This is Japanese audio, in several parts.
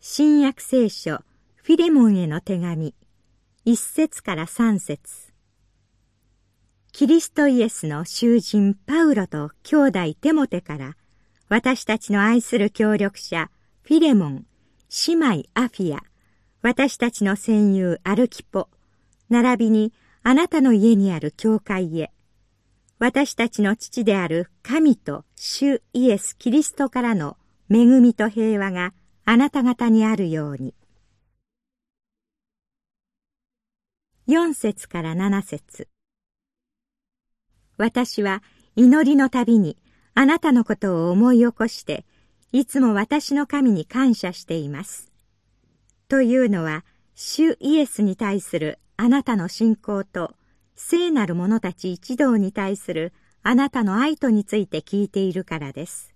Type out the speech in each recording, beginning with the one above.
新約聖書フィレモンへの手紙一節から三節。キリストイエスの囚人パウロと兄弟テモテから私たちの愛する協力者フィレモン、姉妹アフィア、私たちの戦友アルキポ、並びにあなたの家にある教会へ、私たちの父である神と主イエス・キリストからの恵みと平和があなた方にあるように。四節から七節私は祈りのたびにあなたのことを思い起こして、いつも私の神に感謝しています。というのは、主イエスに対するあなたの信仰と、聖なる者たち一同に対するあなたの愛とについて聞いているからです。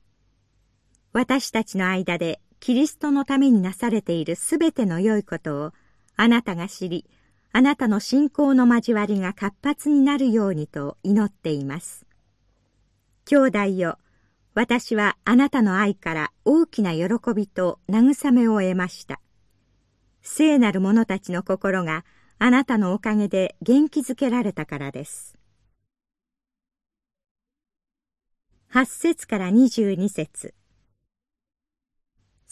私たちの間でキリストのためになされているすべての良いことをあなたが知り、あなたの信仰の交わりが活発になるようにと祈っています。兄弟よ、私はあなたの愛から大きな喜びと慰めを得ました。聖なる者たちの心があなたのおかげで元気づけられたからです。8節から22節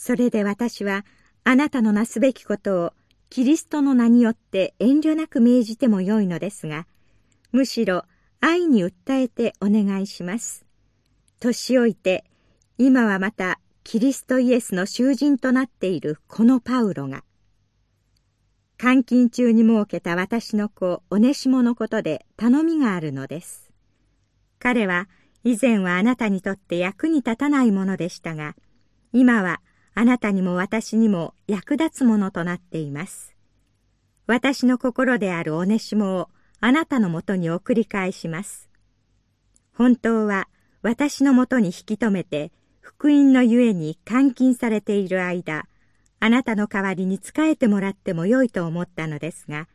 それで私はあなたのなすべきことをキリストの名によって遠慮なく命じてもよいのですが、むしろ愛に訴えてお願いします。年老いて、今はまたキリストイエスの囚人となっているこのパウロが、監禁中に設けた私の子、オネシモのことで頼みがあるのです。彼は以前はあなたにとって役に立たないものでしたが、今はあなたにも私にも役立つものとなっています。私の心であるおねしもをあなたのもとに送り返します。本当は私のもとに引き止めて福音のゆえに監禁されている間、あなたの代わりに仕えてもらってもよいと思ったのですが、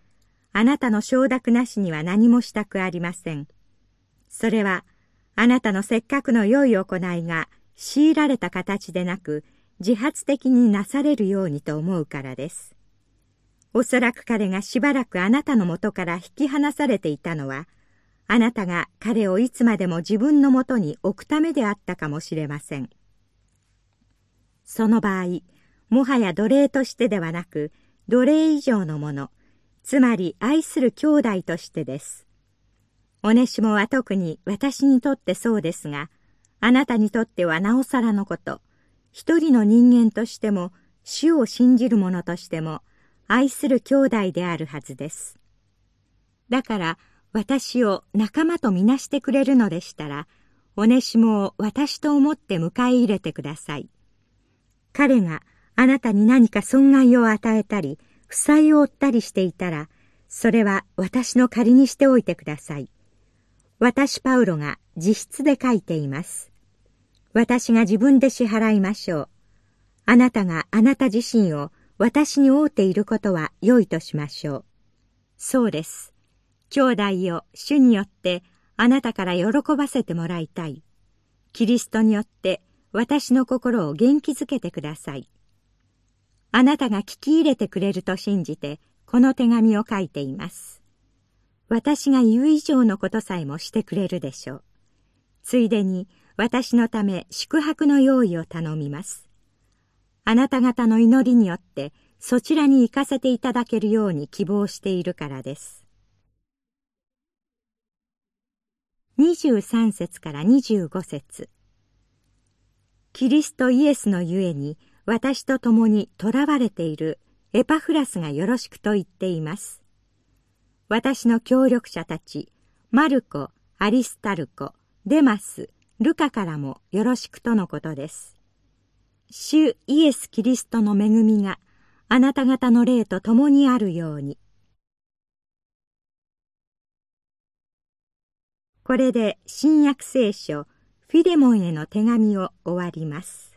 あなたの承諾なしには何もしたくありません。それは、あなたのせっかくの良い行いが強いられた形でなく、自発的になされるようにと思うからです。おそらく彼がしばらくあなたのもとから引き離されていたのは、あなたが彼をいつまでも自分のもとに置くためであったかもしれません。その場合、もはや奴隷としてではなく、奴隷以上のもの、つまり愛する兄弟としてです。おねしもは特に私にとってそうですが、あなたにとってはなおさらのこと、一人の人間としても、主を信じる者としても、愛する兄弟であるはずです。だから、私を仲間とみなしてくれるのでしたら、おねしもを私と思って迎え入れてください。彼があなたに何か損害を与えたり、負債を負ったりしていたら、それは私の借りにしておいてください。私パウロが自筆で書いています。私が自分で支払いましょう。あなたがあなた自身を私に会うていることは良いとしましょう。そうです。兄弟を主によってあなたから喜ばせてもらいたい。キリストによって私の心を元気づけてください。あなたが聞き入れてくれると信じてこの手紙を書いています。私が言う以上のことさえもしてくれるでしょう。ついでに私のため宿泊の用意を頼みます。あなた方の祈りによってそちらに行かせていただけるように希望しているからです。23節から25節キリストイエスのゆえに私と共に囚われているエパフラスがよろしくと言っています。私の協力者たち、マルコ、アリスタルコ、デマス、ルカからもよろしくとのことです。主イエス・キリストの恵みがあなた方の霊と共にあるように。これで新約聖書フィレモンへの手紙を終わります。